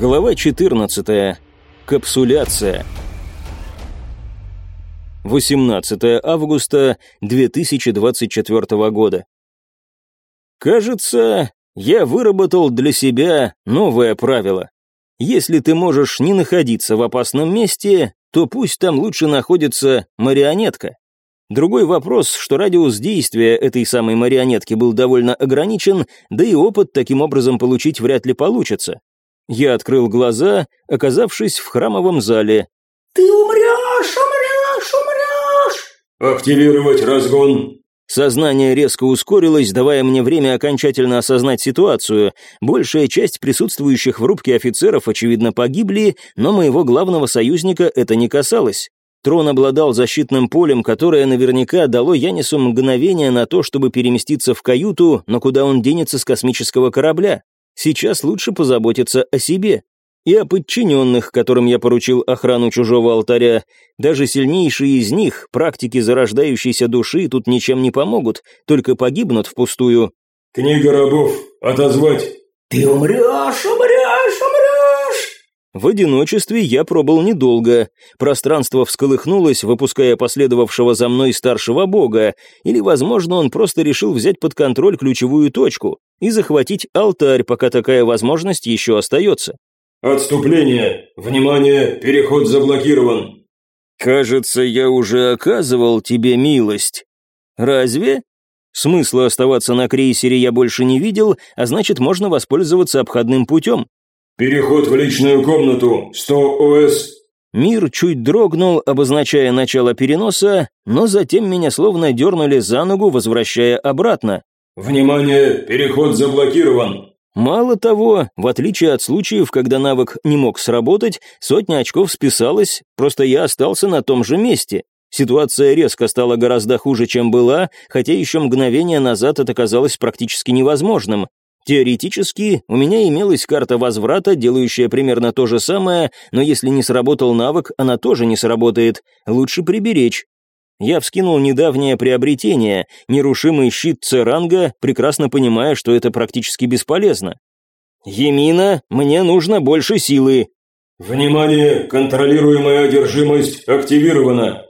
Глава 14. Капсуляция. 18 августа 2024 года. Кажется, я выработал для себя новое правило. Если ты можешь не находиться в опасном месте, то пусть там лучше находится марионетка. Другой вопрос, что радиус действия этой самой марионетки был довольно ограничен, да и опыт таким образом получить вряд ли получится. Я открыл глаза, оказавшись в храмовом зале. «Ты умрешь, умрешь, умрешь!» «Активировать разгон!» Сознание резко ускорилось, давая мне время окончательно осознать ситуацию. Большая часть присутствующих в рубке офицеров, очевидно, погибли, но моего главного союзника это не касалось. Трон обладал защитным полем, которое наверняка дало Янису мгновение на то, чтобы переместиться в каюту, но куда он денется с космического корабля? Сейчас лучше позаботиться о себе и о подчиненных, которым я поручил охрану чужого алтаря. Даже сильнейшие из них, практики зарождающейся души, тут ничем не помогут, только погибнут впустую. «Книга рабов, отозвать!» «Ты умрешь, умрешь, умрешь!» В одиночестве я пробыл недолго. Пространство всколыхнулось, выпуская последовавшего за мной старшего бога, или, возможно, он просто решил взять под контроль ключевую точку и захватить алтарь, пока такая возможность еще остается. «Отступление! Внимание! Переход заблокирован!» «Кажется, я уже оказывал тебе милость. Разве?» Смысла оставаться на крейсере я больше не видел, а значит, можно воспользоваться обходным путем. «Переход в личную комнату, 100 ОС». Мир чуть дрогнул, обозначая начало переноса, но затем меня словно дернули за ногу, возвращая обратно. «Внимание, переход заблокирован». Мало того, в отличие от случаев, когда навык не мог сработать, сотня очков списалась, просто я остался на том же месте. Ситуация резко стала гораздо хуже, чем была, хотя еще мгновение назад это казалось практически невозможным. Теоретически, у меня имелась карта возврата, делающая примерно то же самое, но если не сработал навык, она тоже не сработает. Лучше приберечь. Я вскинул недавнее приобретение, нерушимый щит Церанга, прекрасно понимая, что это практически бесполезно. «Емина, мне нужно больше силы». «Внимание! Контролируемая одержимость активирована!»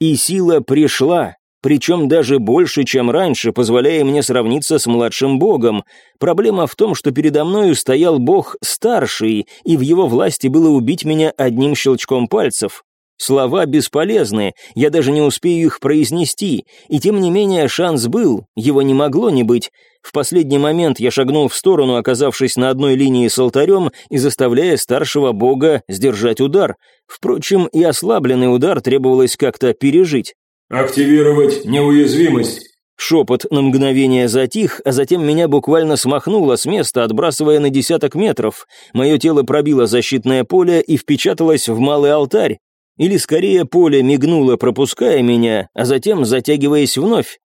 И сила пришла. Причем даже больше, чем раньше, позволяя мне сравниться с младшим богом. Проблема в том, что передо мною стоял бог старший, и в его власти было убить меня одним щелчком пальцев. Слова бесполезны, я даже не успею их произнести, и тем не менее шанс был, его не могло не быть. В последний момент я шагнул в сторону, оказавшись на одной линии с алтарем и заставляя старшего бога сдержать удар. Впрочем, и ослабленный удар требовалось как-то пережить. «Активировать неуязвимость». Шепот на мгновение затих, а затем меня буквально смахнуло с места, отбрасывая на десяток метров. Мое тело пробило защитное поле и впечаталось в малый алтарь. Или скорее поле мигнуло, пропуская меня, а затем затягиваясь вновь.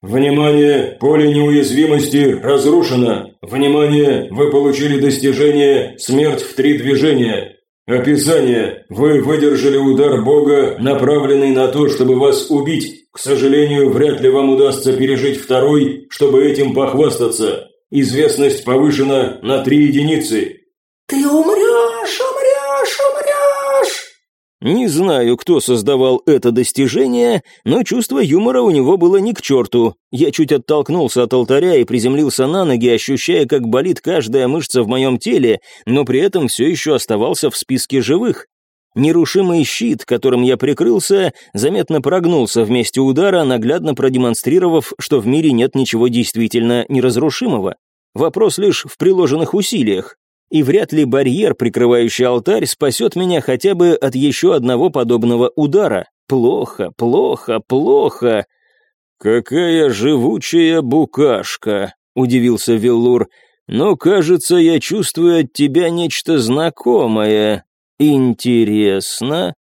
«Внимание! Поле неуязвимости разрушено! Внимание! Вы получили достижение «Смерть в три движения». Описание. Вы выдержали удар Бога, направленный на то, чтобы вас убить. К сожалению, вряд ли вам удастся пережить второй, чтобы этим похвастаться. Известность повышена на три единицы. «Ты умрешь, Не знаю, кто создавал это достижение, но чувство юмора у него было ни к черту. Я чуть оттолкнулся от алтаря и приземлился на ноги, ощущая, как болит каждая мышца в моем теле, но при этом все еще оставался в списке живых. Нерушимый щит, которым я прикрылся, заметно прогнулся вместе удара, наглядно продемонстрировав, что в мире нет ничего действительно неразрушимого. Вопрос лишь в приложенных усилиях и вряд ли барьер, прикрывающий алтарь, спасет меня хотя бы от еще одного подобного удара. Плохо, плохо, плохо. «Какая живучая букашка!» — удивился Виллур. «Но, кажется, я чувствую от тебя нечто знакомое. Интересно?»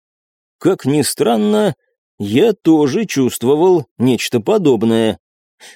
Как ни странно, я тоже чувствовал нечто подобное.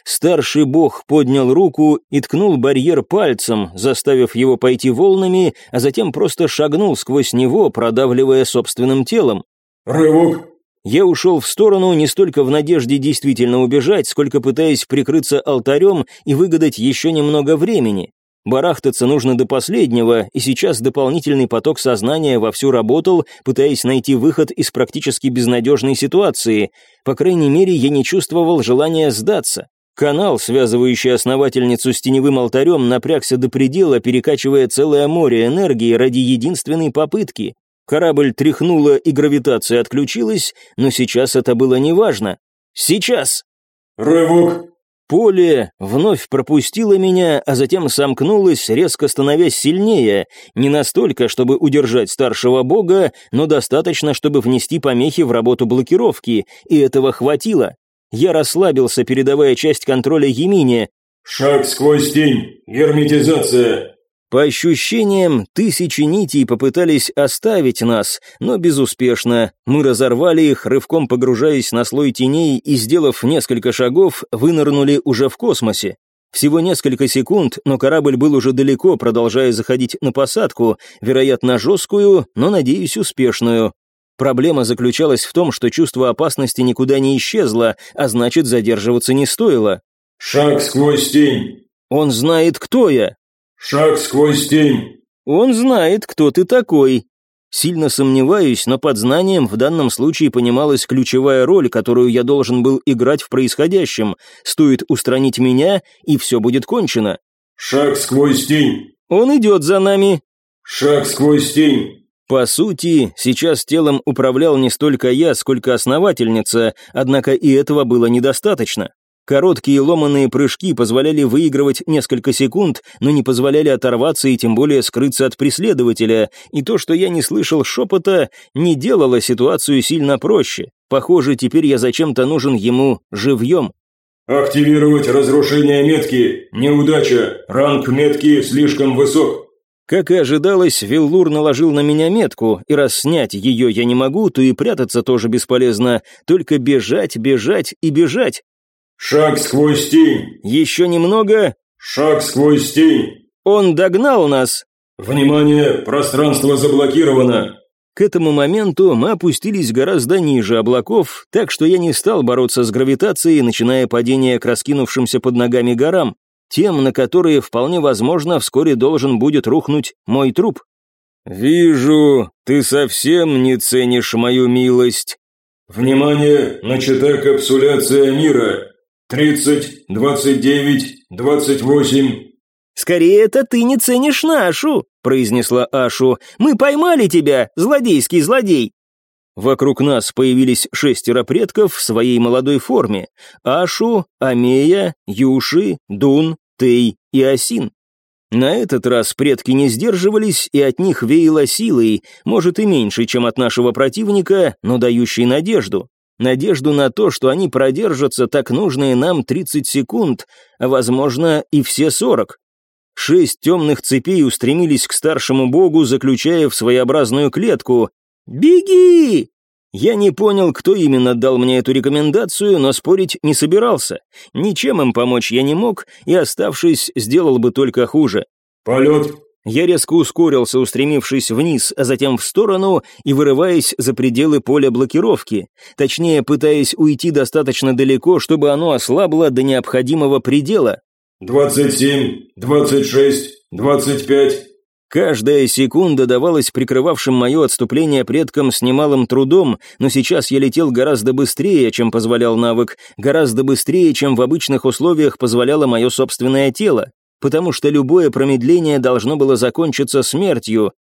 Старший бог поднял руку и ткнул барьер пальцем, заставив его пойти волнами, а затем просто шагнул сквозь него, продавливая собственным телом. «Рывок!» Я ушел в сторону не столько в надежде действительно убежать, сколько пытаясь прикрыться алтарем и выгадать еще немного времени. Барахтаться нужно до последнего, и сейчас дополнительный поток сознания вовсю работал, пытаясь найти выход из практически безнадежной ситуации. По крайней мере, я не чувствовал желания сдаться. Канал, связывающий основательницу с теневым алтарем, напрягся до предела, перекачивая целое море энергии ради единственной попытки. Корабль тряхнула и гравитация отключилась, но сейчас это было неважно. Сейчас! «Рывок!» Поле вновь пропустило меня, а затем сомкнулось, резко становясь сильнее, не настолько, чтобы удержать старшего бога, но достаточно, чтобы внести помехи в работу блокировки, и этого хватило. Я расслабился, передавая часть контроля Емине. «Шаг сквозь тень! Герметизация!» По ощущениям, тысячи нитей попытались оставить нас, но безуспешно. Мы разорвали их, рывком погружаясь на слой теней и, сделав несколько шагов, вынырнули уже в космосе. Всего несколько секунд, но корабль был уже далеко, продолжая заходить на посадку, вероятно, жесткую, но, надеюсь, успешную. Проблема заключалась в том, что чувство опасности никуда не исчезло, а значит, задерживаться не стоило. «Шаг сквозь тень!» «Он знает, кто я!» «Шаг сквозь тень!» «Он знает, кто ты такой!» Сильно сомневаюсь, но под знанием в данном случае понималась ключевая роль, которую я должен был играть в происходящем. Стоит устранить меня, и все будет кончено. «Шаг сквозь тень!» «Он идет за нами!» «Шаг сквозь тень!» По сути, сейчас телом управлял не столько я, сколько основательница, однако и этого было недостаточно. Короткие ломаные прыжки позволяли выигрывать несколько секунд, но не позволяли оторваться и тем более скрыться от преследователя, и то, что я не слышал шепота, не делало ситуацию сильно проще. Похоже, теперь я зачем-то нужен ему живьем. «Активировать разрушение метки. Неудача. Ранг метки слишком высок». Как и ожидалось, Виллур наложил на меня метку, и раз снять ее я не могу, то и прятаться тоже бесполезно, только бежать, бежать и бежать. «Шаг сквозь тень!» «Еще немного!» «Шаг сквозь тень!» «Он догнал нас!» «Внимание! Пространство заблокировано!» К этому моменту мы опустились гораздо ниже облаков, так что я не стал бороться с гравитацией, начиная падение к раскинувшимся под ногами горам, тем, на которые, вполне возможно, вскоре должен будет рухнуть мой труп. «Вижу, ты совсем не ценишь мою милость». «Внимание! Начата капсуляция мира! «Тридцать, двадцать девять, двадцать восемь». «Скорее, это ты не ценишь нашу», — произнесла Ашу. «Мы поймали тебя, злодейский злодей». Вокруг нас появились шестеро предков в своей молодой форме. Ашу, Амея, Юши, Дун, Тей и Асин. На этот раз предки не сдерживались, и от них веяло силой, может и меньше, чем от нашего противника, но дающей надежду. Надежду на то, что они продержатся так нужные нам 30 секунд, а, возможно, и все 40. Шесть темных цепей устремились к старшему богу, заключая в своеобразную клетку. «Беги!» Я не понял, кто именно дал мне эту рекомендацию, но спорить не собирался. Ничем им помочь я не мог, и, оставшись, сделал бы только хуже. «Полет я резко ускорился, устремившись вниз, а затем в сторону и вырываясь за пределы поля блокировки, точнее, пытаясь уйти достаточно далеко, чтобы оно ослабло до необходимого предела. «Двадцать семь, двадцать шесть, двадцать пять». Каждая секунда давалась прикрывавшим мое отступление предкам с немалым трудом, но сейчас я летел гораздо быстрее, чем позволял навык, гораздо быстрее, чем в обычных условиях позволяло мое собственное тело потому что любое промедление должно было закончиться смертью.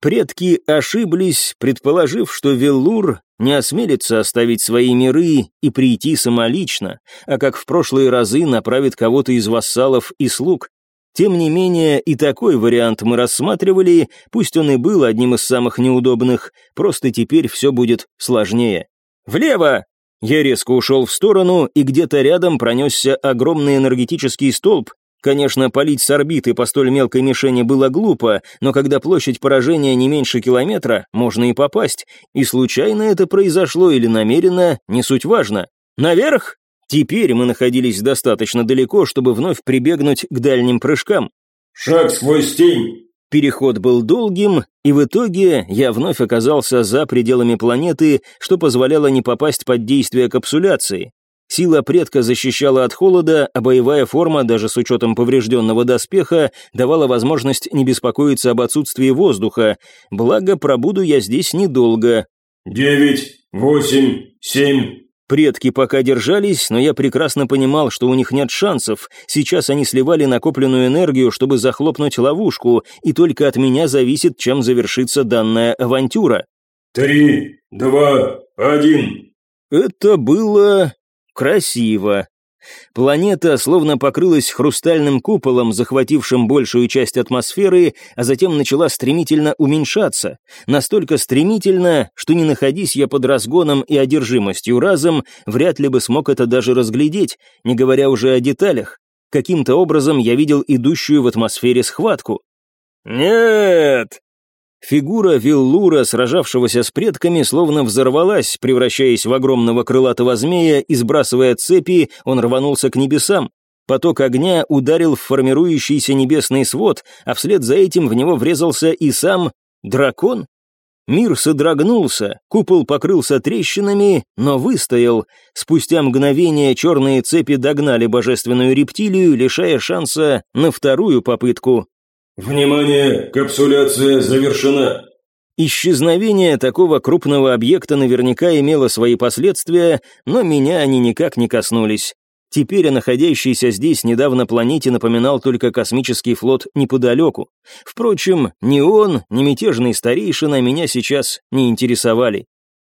Предки ошиблись, предположив, что Веллур не осмелится оставить свои миры и прийти самолично, а как в прошлые разы направит кого-то из вассалов и слуг. Тем не менее, и такой вариант мы рассматривали, пусть он и был одним из самых неудобных, просто теперь все будет сложнее. «Влево!» Я резко ушел в сторону, и где-то рядом пронесся огромный энергетический столб, Конечно, палить с орбиты по столь мелкой мишени было глупо, но когда площадь поражения не меньше километра, можно и попасть. И случайно это произошло или намеренно, не суть важно. Наверх? Теперь мы находились достаточно далеко, чтобы вновь прибегнуть к дальним прыжкам. «Шаг сквозь тень!» Переход был долгим, и в итоге я вновь оказался за пределами планеты, что позволяло не попасть под действие капсуляции. Сила предка защищала от холода, а боевая форма, даже с учетом поврежденного доспеха, давала возможность не беспокоиться об отсутствии воздуха. Благо, пробуду я здесь недолго. «Девять, восемь, семь». Предки пока держались, но я прекрасно понимал, что у них нет шансов. Сейчас они сливали накопленную энергию, чтобы захлопнуть ловушку, и только от меня зависит, чем завершится данная авантюра. «Три, два, один». Это было красиво. Планета словно покрылась хрустальным куполом, захватившим большую часть атмосферы, а затем начала стремительно уменьшаться. Настолько стремительно, что не находись я под разгоном и одержимостью разом, вряд ли бы смог это даже разглядеть, не говоря уже о деталях. Каким-то образом я видел идущую в атмосфере схватку. «Нет!» Фигура Виллура, сражавшегося с предками, словно взорвалась, превращаясь в огромного крылатого змея, и сбрасывая цепи, он рванулся к небесам. Поток огня ударил в формирующийся небесный свод, а вслед за этим в него врезался и сам дракон. Мир содрогнулся, купол покрылся трещинами, но выстоял. Спустя мгновение черные цепи догнали божественную рептилию, лишая шанса на вторую попытку. «Внимание! Капсуляция завершена!» Исчезновение такого крупного объекта наверняка имело свои последствия, но меня они никак не коснулись. Теперь о находящейся здесь недавно планете напоминал только космический флот неподалеку. Впрочем, ни он, ни мятежный старейшина меня сейчас не интересовали.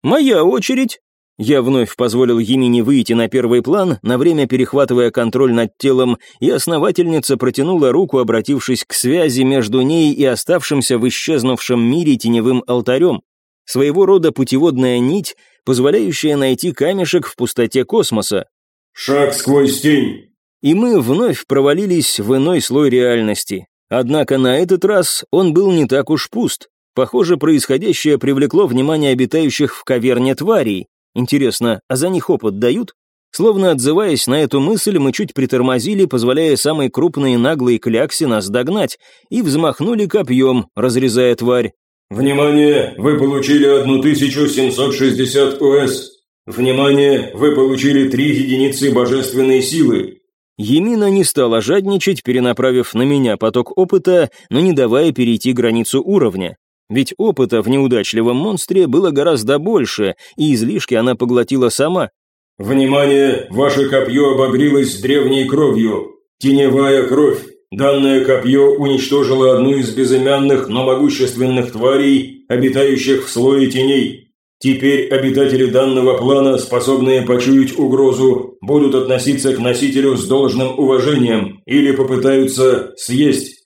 «Моя очередь!» Я вновь позволил Емине выйти на первый план, на время перехватывая контроль над телом, и основательница протянула руку, обратившись к связи между ней и оставшимся в исчезнувшем мире теневым алтарем. Своего рода путеводная нить, позволяющая найти камешек в пустоте космоса. «Шаг сквозь тень!» И мы вновь провалились в иной слой реальности. Однако на этот раз он был не так уж пуст. Похоже, происходящее привлекло внимание обитающих в каверне тварей, Интересно, а за них опыт дают? Словно отзываясь на эту мысль, мы чуть притормозили, позволяя самой крупной и наглой кляксе нас догнать, и взмахнули копьем, разрезая тварь. «Внимание! Вы получили 1760 ОС! Внимание! Вы получили три единицы божественной силы!» Емина не стала жадничать, перенаправив на меня поток опыта, но не давая перейти границу уровня. Ведь опыта в неудачливом монстре было гораздо больше, и излишки она поглотила сама. «Внимание! Ваше копье обогрелось древней кровью. Теневая кровь. Данное копье уничтожило одну из безымянных, но могущественных тварей, обитающих в слое теней. Теперь обитатели данного плана, способные почуять угрозу, будут относиться к носителю с должным уважением или попытаются съесть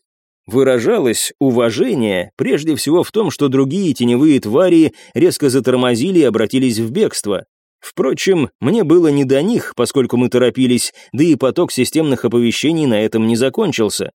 выражалось уважение прежде всего в том, что другие теневые твари резко затормозили и обратились в бегство. Впрочем, мне было не до них, поскольку мы торопились, да и поток системных оповещений на этом не закончился.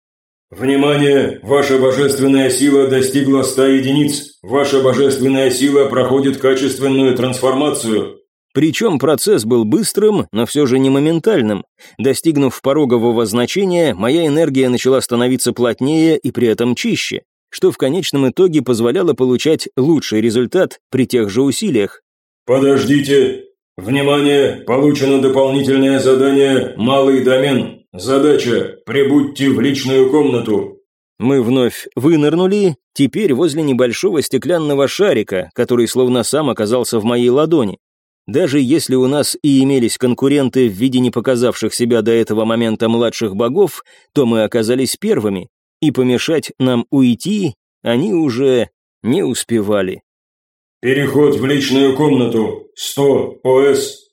«Внимание! Ваша божественная сила достигла 100 единиц. Ваша божественная сила проходит качественную трансформацию. Причем процесс был быстрым, но все же не моментальным. Достигнув порогового значения, моя энергия начала становиться плотнее и при этом чище, что в конечном итоге позволяло получать лучший результат при тех же усилиях. «Подождите! Внимание! Получено дополнительное задание «Малый домен». Задача «Прибудьте в личную комнату». Мы вновь вынырнули, теперь возле небольшого стеклянного шарика, который словно сам оказался в моей ладони. Даже если у нас и имелись конкуренты в виде не показавших себя до этого момента младших богов, то мы оказались первыми, и помешать нам уйти они уже не успевали. «Переход в личную комнату. 100 ОС